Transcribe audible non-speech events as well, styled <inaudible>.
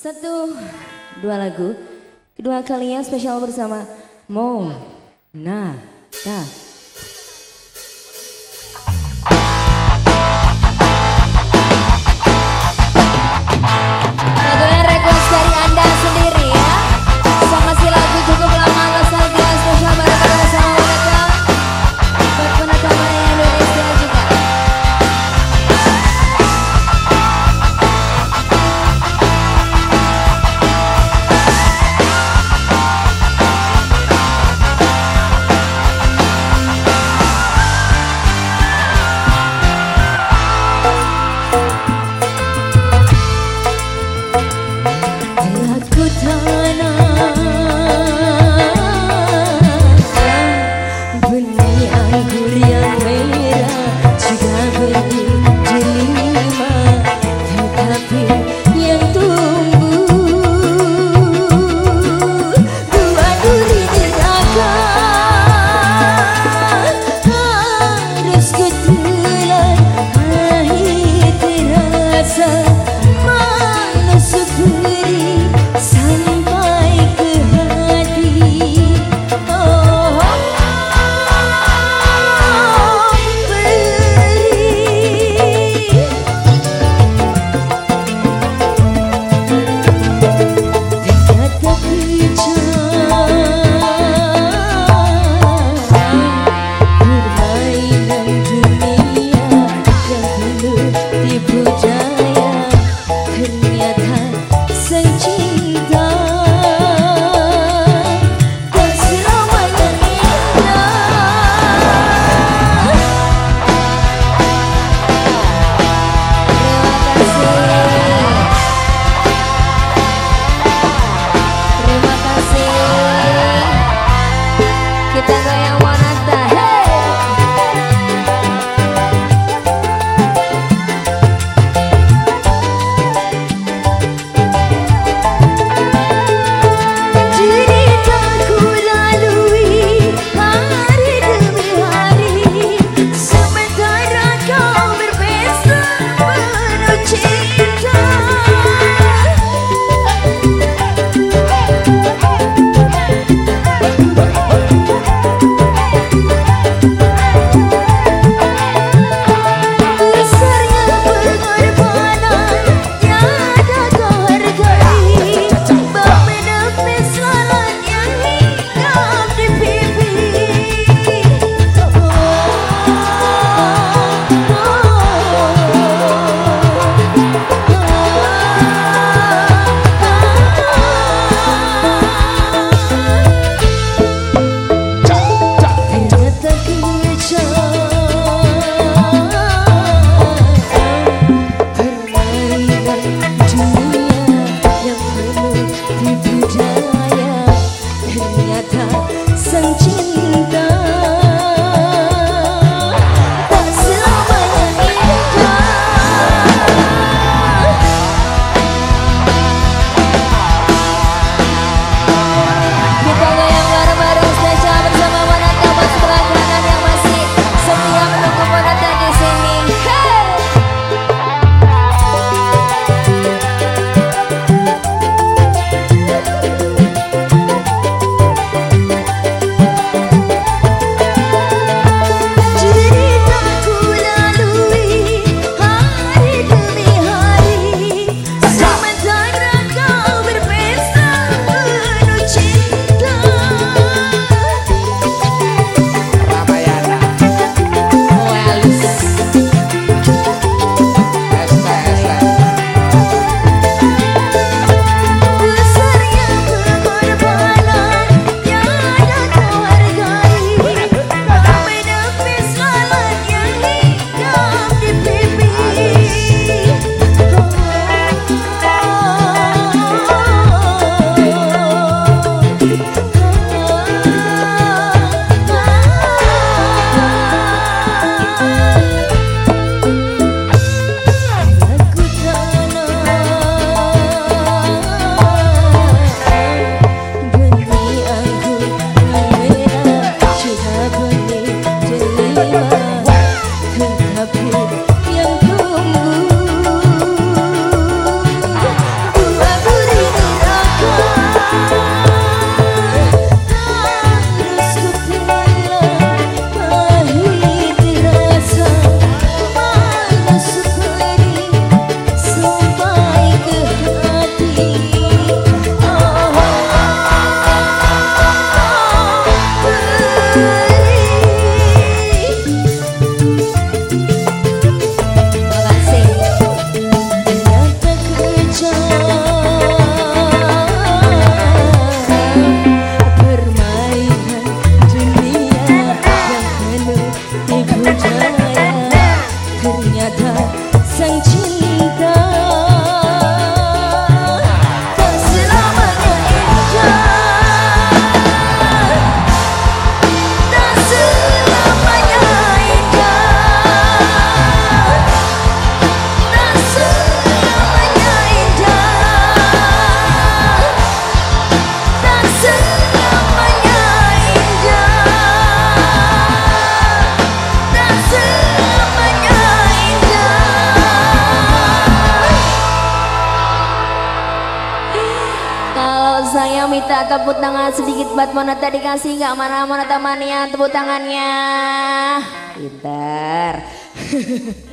Satu, dua lagu. Kedua kalinya spesial bersama Mo, Na, Ta. ternyata sang cinta tak selamanya indah tak selamanya indah tak selamanya indah tak selamanya yang minta tepuk tangan sedikit buat Monata dikasih nggak mana mana temannya tepuk tangannya. Pintar <laughs>